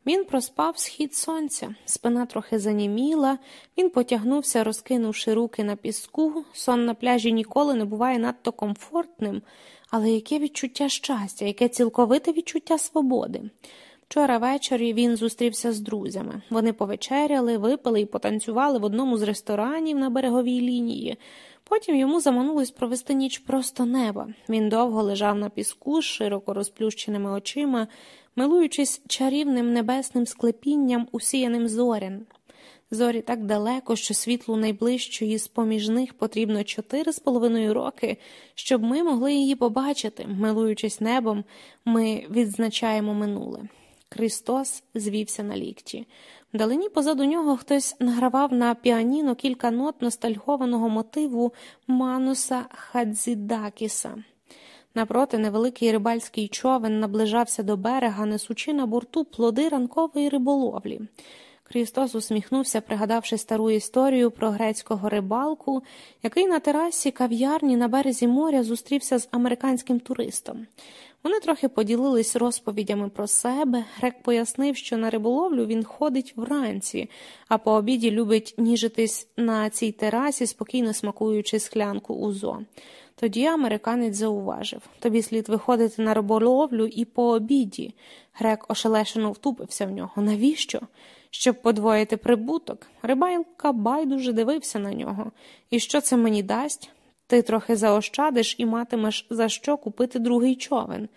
Він проспав схід сонця, спина трохи заніміла, він потягнувся, розкинувши руки на піску. Сон на пляжі ніколи не буває надто комфортним, але яке відчуття щастя, яке цілковите відчуття свободи. Вчора ввечері він зустрівся з друзями. Вони повечеряли, випили і потанцювали в одному з ресторанів на береговій лінії. Потім йому заманулось провести ніч просто неба. Він довго лежав на піску з широко розплющеними очима, милуючись чарівним небесним склепінням, усіяним зорян. Зорі так далеко, що світлу найближчої з поміж них потрібно чотири з половиною роки, щоб ми могли її побачити. Милуючись небом, ми відзначаємо минуле. Христос звівся на лікті. Вдалині позаду нього хтось награвав на піаніно кілька нот ностальгованого мотиву Мануса Хадзідакіса. Напроти невеликий рибальський човен наближався до берега, несучи на борту плоди ранкової риболовлі. Христос усміхнувся, пригадавши стару історію про грецького рибалку, який на терасі кав'ярні на березі моря зустрівся з американським туристом. Вони трохи поділились розповідями про себе. Грек пояснив, що на риболовлю він ходить вранці, а по обіді любить ніжитись на цій терасі, спокійно смакуючи склянку узо. Тоді американець зауважив тобі слід виходити на риболовлю і по обіді. Грек ошелешено втупився в нього. Навіщо? Щоб подвоїти прибуток. Рибалка байдуже дивився на нього. І що це мені дасть? Ти трохи заощадиш і матимеш за що купити другий човен.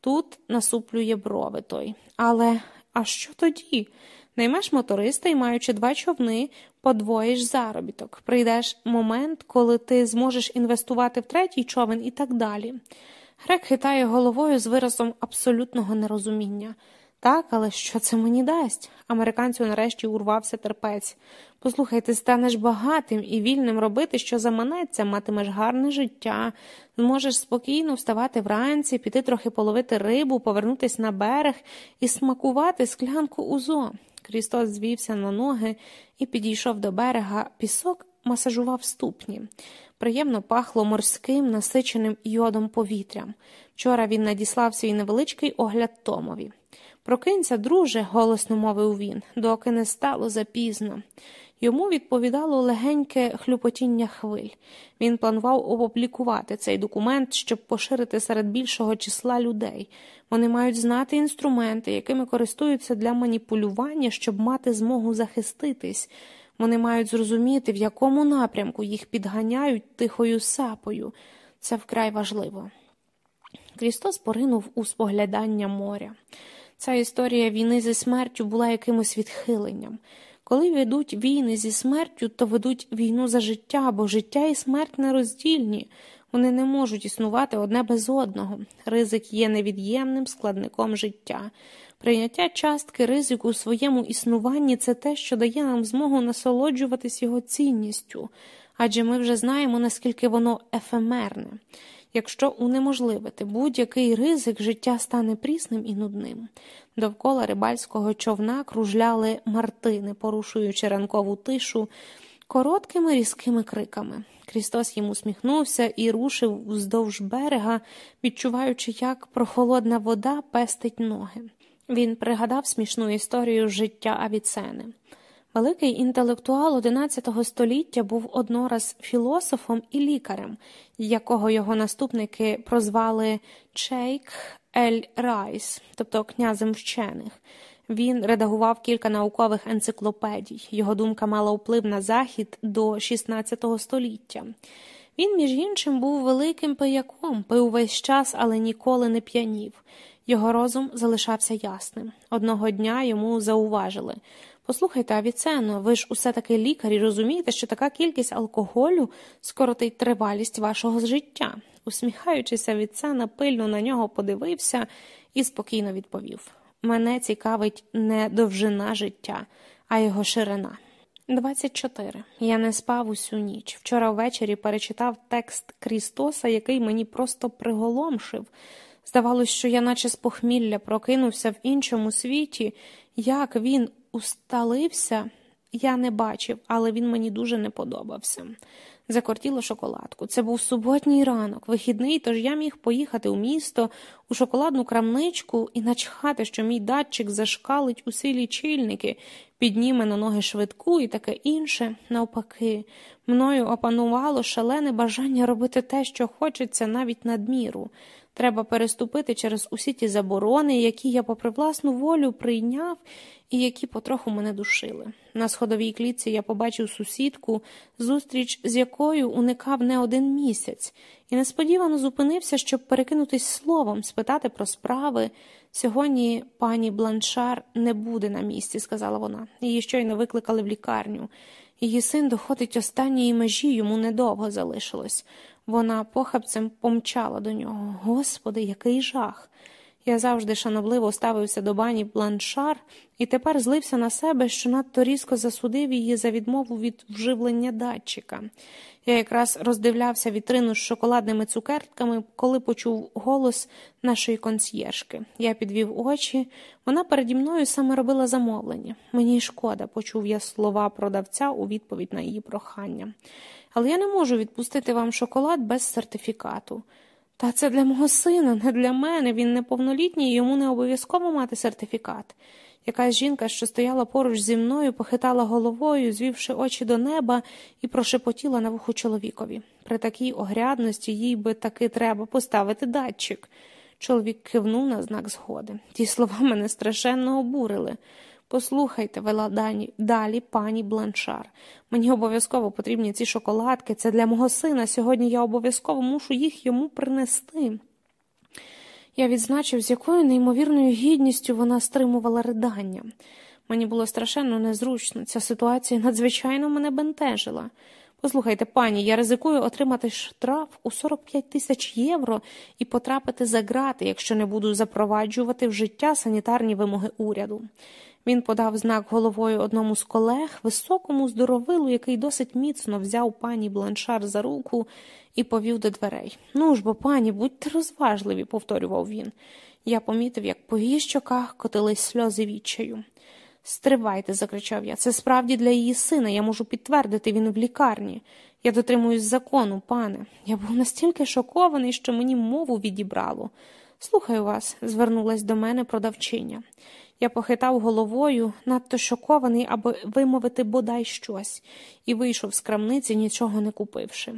Тут насуплює брови той. Але а що тоді? Наймеш моториста і, маючи два човни, подвоїш заробіток. Прийдеш момент, коли ти зможеш інвестувати в третій човен і так далі. Грек хитає головою з виразом абсолютного нерозуміння. Так, але що це мені дасть? Американцю нарешті урвався терпець. Послухай, ти станеш багатим і вільним робити, що заманеться, матимеш гарне життя, зможеш спокійно вставати вранці, піти трохи половити рибу, повернутися на берег і смакувати склянку узо. Крістос звівся на ноги і підійшов до берега. Пісок масажував ступні. Приємно пахло морським, насиченим йодом повітрям. Вчора він надіслав свій невеличкий огляд Томові. Прокинься, друже, голосно мовив він, доки не стало запізно. Йому відповідало легеньке хлюпотіння хвиль. Він планував опублікувати цей документ, щоб поширити серед більшого числа людей. Вони мають знати інструменти, якими користуються для маніпулювання, щоб мати змогу захиститись. Вони мають зрозуміти, в якому напрямку їх підганяють тихою сапою. Це вкрай важливо. Крістос поринув у споглядання моря. Ця історія війни зі смертю була якимось відхиленням. Коли ведуть війни зі смертю, то ведуть війну за життя, бо життя і смерть нероздільні. Вони не можуть існувати одне без одного. Ризик є невід'ємним складником життя. Прийняття частки ризику у своєму існуванні це те, що дає нам змогу насолоджуватись його цінністю, адже ми вже знаємо, наскільки воно ефемерне. Якщо унеможливити будь-який ризик, життя стане прісним і нудним. Довкола рибальського човна кружляли мартини, порушуючи ранкову тишу короткими різкими криками. Крістос їм усміхнувся і рушив вздовж берега, відчуваючи, як прохолодна вода пестить ноги. Він пригадав смішну історію життя Авіцени. Великий інтелектуал XI століття був однораз філософом і лікарем, якого його наступники прозвали Шейх Ель Раїс, тобто князем вчених. Він редагував кілька наукових енциклопедій. Його думка мала вплив на захід до XVI століття. Він, між іншим, був великим пияком, пив весь час, але ніколи не п'янів. Його розум залишався ясним. Одного дня йому зауважили. Послухайте, Авіцено, ви ж усе таки лікар і розумієте, що така кількість алкоголю скоротить тривалість вашого життя. Усміхаючись, Авіцена пильно на нього подивився і спокійно відповів Мене цікавить не довжина життя, а його ширина. 24. Я не спав усю ніч. Вчора ввечері перечитав текст Крістоса, який мені просто приголомшив. Здавалось, що я, наче з похмілля, прокинувся в іншому світі, як він усталився, я не бачив, але він мені дуже не подобався. Закортіло шоколадку. Це був суботній ранок, вихідний, тож я міг поїхати у місто, у шоколадну крамничку і начхати, що мій датчик зашкалить усі лічильники, підніме на ноги швидку і таке інше. Навпаки, мною опанувало шалене бажання робити те, що хочеться, навіть надміру. Треба переступити через усі ті заборони, які я, попри власну волю, прийняв і які потроху мене душили. На сходовій клітці я побачив сусідку, зустріч з якою уникав не один місяць, і несподівано зупинився, щоб перекинутись словом, спитати про справи. Сьогодні пані Бланшар не буде на місці, сказала вона. Її щойно викликали в лікарню. Її син доходить останньої межі, йому недовго залишилось. Вона похабцем помчала до нього. Господи, який жах! Я завжди шанобливо ставився до бані бланшар і тепер злився на себе, що надто різко засудив її за відмову від вживлення датчика. Я якраз роздивлявся вітрину з шоколадними цукерками, коли почув голос нашої консьєршки. Я підвів очі, вона переді мною саме робила замовлення. Мені шкода, почув я слова продавця у відповідь на її прохання. Але я не можу відпустити вам шоколад без сертифікату. Та це для мого сина, не для мене. Він неповнолітній, йому не обов'язково мати сертифікат. Якась жінка, що стояла поруч зі мною, похитала головою, звівши очі до неба, і прошепотіла на вуху чоловікові. При такій огрядності їй би таки треба поставити датчик. Чоловік кивнув на знак згоди. Ті слова мене страшенно обурили. Послухайте, вела далі пані Бланшар. Мені обов'язково потрібні ці шоколадки. Це для мого сина. Сьогодні я обов'язково мушу їх йому принести. Я відзначив, з якою неймовірною гідністю вона стримувала ридання. Мені було страшенно незручно. Ця ситуація надзвичайно мене бентежила. Послухайте, пані, я ризикую отримати штраф у 45 тисяч євро і потрапити за грати, якщо не буду запроваджувати в життя санітарні вимоги уряду. Він подав знак головою одному з колег, високому здоровилу, який досить міцно взяв пані Бланшар за руку і повів до дверей. Ну ж бо, пані, будьте розважливі, повторював він. Я помітив, як по її щоках котились сльози відчаю. Стривайте, закричав я. Це справді для її сина. Я можу підтвердити, він в лікарні. Я дотримуюсь закону, пане. Я був настільки шокований, що мені мову відібрало. Слухаю вас, звернулась до мене продавчиня. Я похитав головою, надто шокований, аби вимовити бодай щось, і вийшов з крамниці, нічого не купивши.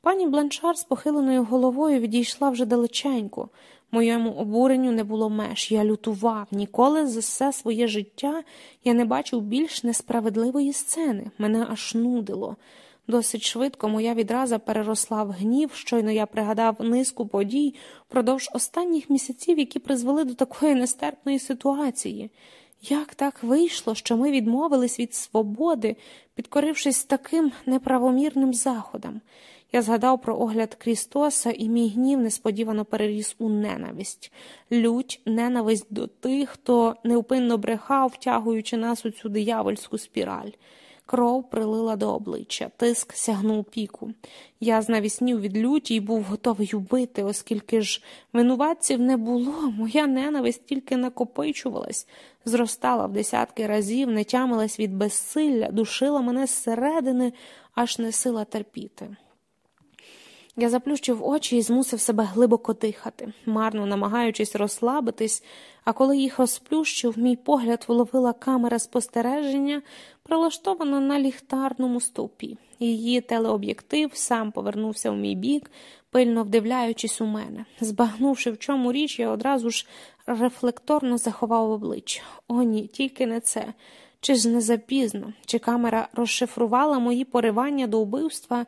Пані Бланшар з похиленою головою відійшла вже далеченько. Моєму обуренню не було меж. Я лютував. Ніколи за все своє життя я не бачив більш несправедливої сцени. Мене аж нудило. Досить швидко моя відраза переросла в гнів, щойно я пригадав низку подій впродовж останніх місяців, які призвели до такої нестерпної ситуації. Як так вийшло, що ми відмовились від свободи, підкорившись таким неправомірним заходам? Я згадав про огляд Крістоса, і мій гнів несподівано переріс у ненависть, лють, ненависть до тих, хто невпинно брехав, втягуючи нас у цю диявольську спіраль. Кров прилила до обличчя, тиск сягнув піку. Я знавіснів від люті і був готовий убити, оскільки ж винуватців не було, моя ненависть тільки накопичувалась, зростала в десятки разів, не тямилась від безсилля, душила мене зсередини, аж не сила терпіти. Я заплющив очі і змусив себе глибоко дихати, марно намагаючись розслабитись, а коли їх розплющив, мій погляд вловила камера спостереження, прилаштована на ліхтарному стовпі. Її телеоб'єктив сам повернувся в мій бік, пильно вдивляючись у мене. Збагнувши, в чому річ, я одразу ж рефлекторно заховав обличчя. О, ні, тільки не це. Чи ж не запізно, чи камера розшифрувала мої поривання до вбивства?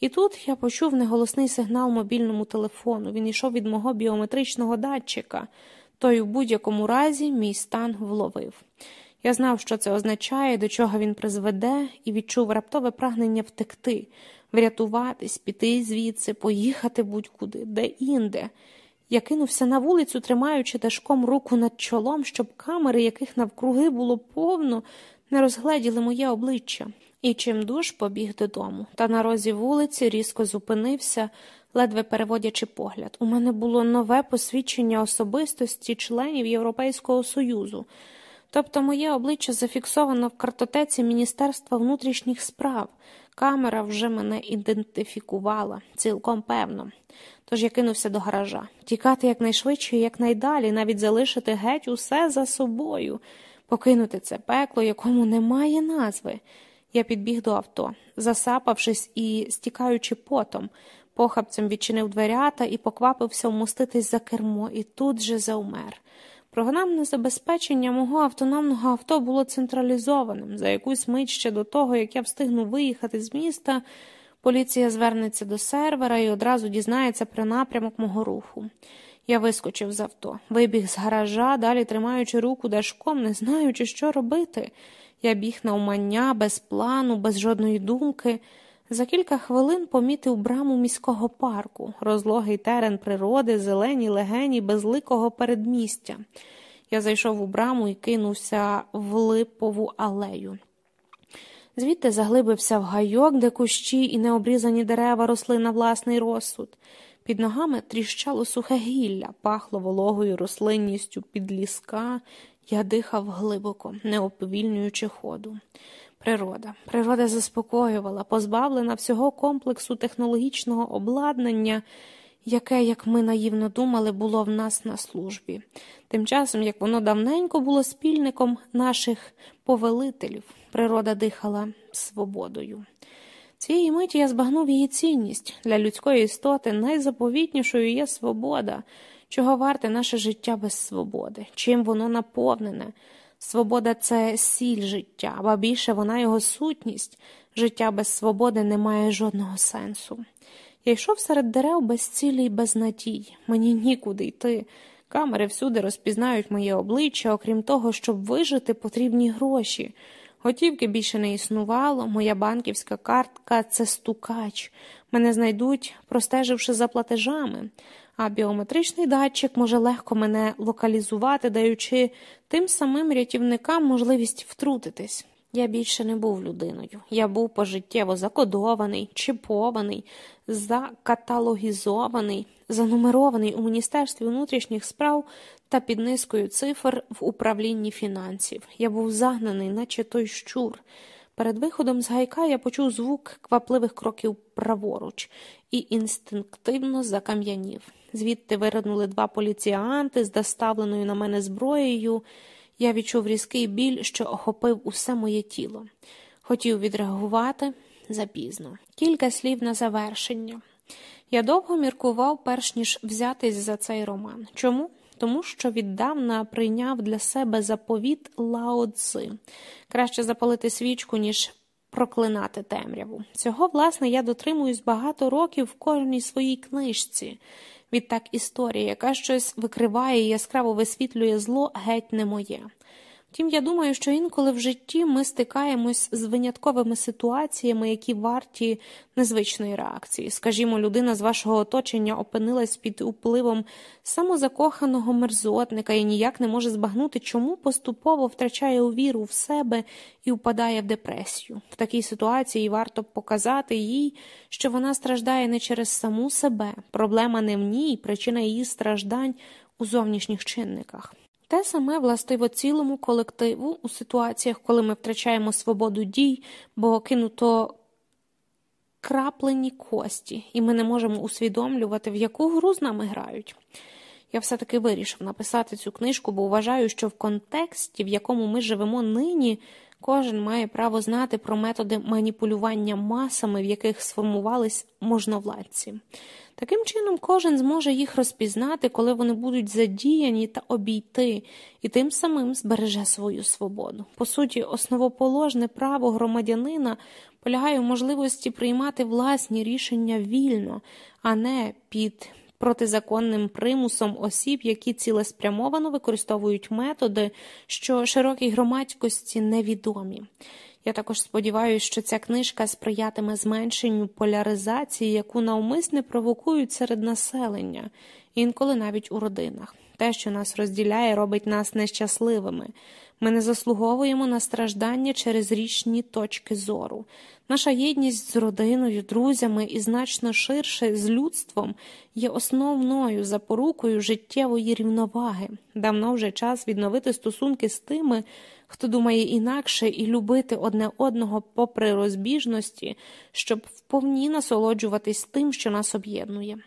І тут я почув неголосний сигнал мобільному телефону. Він йшов від мого біометричного датчика, той у будь-якому разі мій стан вловив. Я знав, що це означає, до чого він призведе, і відчув раптове прагнення втекти, врятуватись, піти звідси, поїхати будь-куди, де-інде. Я кинувся на вулицю, тримаючи тяжком руку над чолом, щоб камери, яких навкруги було повно, не розгледіли моє обличчя і чимдуж побіг додому. Та на розі вулиці різко зупинився, ледве переводячи погляд. У мене було нове посвідчення особистості членів Європейського Союзу. Тобто моє обличчя зафіксовано в картотеці Міністерства внутрішніх справ. Камера вже мене ідентифікувала, цілком певно. Тож я кинувся до гаража, тікати якнайшвидше і якнайдалі, навіть залишити геть усе за собою, покинути це пекло, якому немає назви. Я підбіг до авто, засапавшись і стікаючи потом, похапцем відчинив дверята і поквапився вмоститись за кермо, і тут же заумер. Програмне забезпечення мого автономного авто було централізованим. За якусь мить ще до того, як я встигну виїхати з міста, поліція звернеться до сервера і одразу дізнається про напрямок мого руху. Я вискочив з авто, вибіг з гаража, далі тримаючи руку дашком, не знаючи, що робити. Я біг на умання, без плану, без жодної думки. За кілька хвилин помітив браму міського парку, розлогий терен природи, зелені легені, безликого передмістя. Я зайшов у браму і кинувся в липову алею. Звідти заглибився в гайок, де кущі і необрізані дерева росли на власний розсуд. Під ногами тріщало сухе гілля, пахло вологою рослинністю під ліска я дихав глибоко, не уповільнюючи ходу. Природа. Природа заспокоювала, позбавлена всього комплексу технологічного обладнання, яке, як ми наївно думали, було в нас на службі. Тим часом, як воно давненько було спільником наших повелителів, природа дихала свободою. Цієї миті я збагнув її цінність для людської істоти найзаповітнішою є свобода. Чого варте наше життя без свободи? Чим воно наповнене? Свобода це сіль життя, а більше вона його сутність. Життя без свободи не має жодного сенсу. Я йшов серед дерев без цілі й без надій. Мені нікуди йти. Камери всюди розпізнають моє обличчя, окрім того, щоб вижити, потрібні гроші. Готівки більше не існувало, моя банківська картка це стукач. Мене знайдуть, простеживши за платежами, а біометричний датчик може легко мене локалізувати, даючи тим самим рятівникам можливість втрутитись. Я більше не був людиною. Я був пожиттєво закодований, чіпований, закаталогізований, занумерований у Міністерстві внутрішніх справ та під низкою цифр в управлінні фінансів. Я був загнаний, наче той щур. Перед виходом з гайка я почув звук квапливих кроків праворуч і інстинктивно закам'янів. Звідти виринули два поліціянти з доставленою на мене зброєю. Я відчув різкий біль, що охопив усе моє тіло. Хотів відреагувати запізно. Кілька слів на завершення. Я довго міркував, перш ніж взятись за цей роман. Чому? Тому що віддавна прийняв для себе заповіт Лао Цзи. Краще запалити свічку, ніж проклинати темряву. Цього, власне, я дотримуюсь багато років в кожній своїй книжці. Відтак історія, яка щось викриває і яскраво висвітлює зло, геть не моє. Втім, я думаю, що інколи в житті ми стикаємось з винятковими ситуаціями, які варті незвичної реакції. Скажімо, людина з вашого оточення опинилась під впливом самозакоханого мерзотника і ніяк не може збагнути, чому поступово втрачає увіру в себе і впадає в депресію. В такій ситуації варто показати їй, що вона страждає не через саму себе. Проблема не в ній, причина її страждань у зовнішніх чинниках. Те саме властиво цілому колективу у ситуаціях, коли ми втрачаємо свободу дій, бо кинуто краплені кості, і ми не можемо усвідомлювати, в яку гру з нами грають. Я все-таки вирішив написати цю книжку, бо вважаю, що в контексті, в якому ми живемо нині, кожен має право знати про методи маніпулювання масами, в яких сформувались можновладці. Таким чином, кожен зможе їх розпізнати, коли вони будуть задіяні та обійти, і тим самим збереже свою свободу. По суті, основоположне право громадянина полягає в можливості приймати власні рішення вільно, а не під протизаконним примусом осіб, які цілеспрямовано використовують методи, що широкій громадськості невідомі. Я також сподіваюся, що ця книжка сприятиме зменшенню поляризації, яку навмисне провокують серед населення, інколи навіть у родинах. Те, що нас розділяє, робить нас нещасливими. Ми не заслуговуємо на страждання через річні точки зору. Наша єдність з родиною, друзями і значно ширше з людством є основною запорукою життєвої рівноваги. Давно вже час відновити стосунки з тими, хто думає інакше, і любити одне одного попри розбіжності, щоб вповні насолоджуватись тим, що нас об'єднує.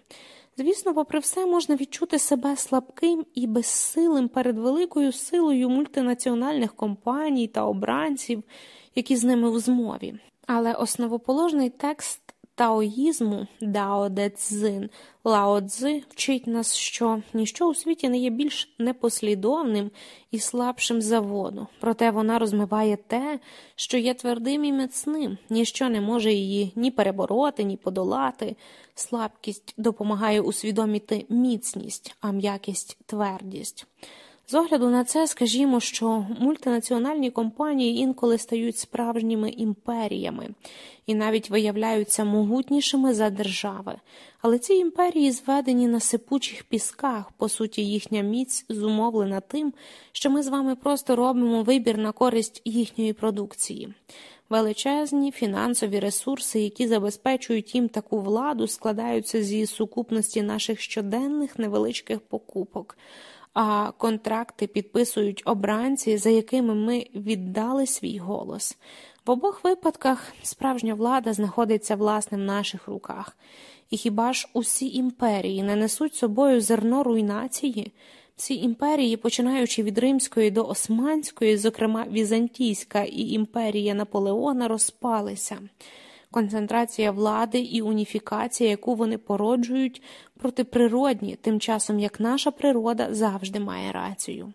Звісно, попри все, можна відчути себе слабким і безсилим перед великою силою мультинаціональних компаній та обранців, які з ними в змові. Але основоположний текст таоїзму Дао Де Цзин Лао Цзи вчить нас, що ніщо у світі не є більш непослідовним і слабшим за воду, проте вона розмиває те, що є твердим і міцним, ніщо не може її ні перебороти, ні подолати. Слабкість допомагає усвідомити міцність, а м'якість твердість. З огляду на це, скажімо, що мультинаціональні компанії інколи стають справжніми імперіями і навіть виявляються могутнішими за держави, але ці імперії зведені на сипучих пісках, по суті, їхня міць зумовлена тим, що ми з вами просто робимо вибір на користь їхньої продукції. Величезні фінансові ресурси, які забезпечують їм таку владу, складаються зі сукупності наших щоденних невеличких покупок а контракти підписують обранці, за якими ми віддали свій голос. В обох випадках справжня влада знаходиться власне в наших руках, і хіба ж усі імперії не несуть собою зерно руйнації? Всі імперії, починаючи від римської до османської, зокрема візантійська і імперія Наполеона, розпалися концентрація влади і уніфікація, яку вони породжують, протиприродні, тим часом як наша природа завжди має рацію.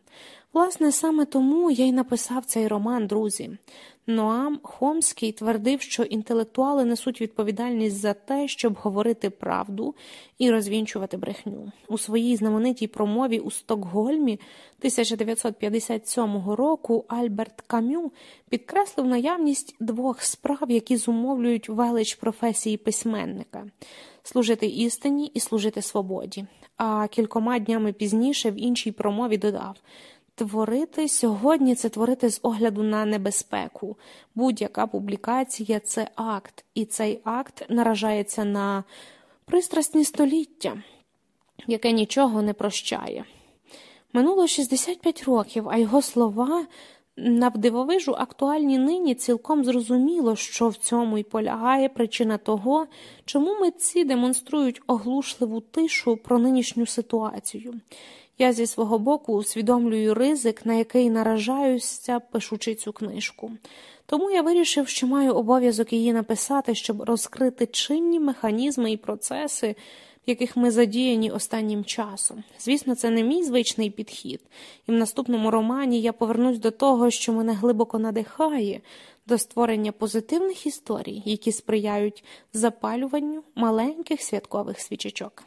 Власне, саме тому я й написав цей роман, друзі. Ноам Хомський твердив, що інтелектуали несуть відповідальність за те, щоб говорити правду і розвінчувати брехню. У своїй знаменитій промові у Стокгольмі 1957 року Альберт Камю підкреслив наявність двох справ, які зумовлюють велич професії письменника служити істині і служити свободі. А кількома днями пізніше в іншій промові додав. Творити сьогодні це творити з огляду на небезпеку. Будь-яка публікація це акт, і цей акт наражається на пристрасні століття, яке нічого не прощає. Минуло 65 років, а його слова навдивовижу актуальні нині цілком зрозуміло, що в цьому й полягає причина того, чому митці демонструють оглушливу тишу про нинішню ситуацію. Я зі свого боку усвідомлюю ризик, на який наражаюся, пишучи цю книжку. Тому я вирішив, що маю обов'язок її написати, щоб розкрити чинні механізми і процеси, в яких ми задіяні останнім часом. Звісно, це не мій звичний підхід, і в наступному романі я повернусь до того, що мене глибоко надихає, до створення позитивних історій, які сприяють запалюванню маленьких святкових свічечок.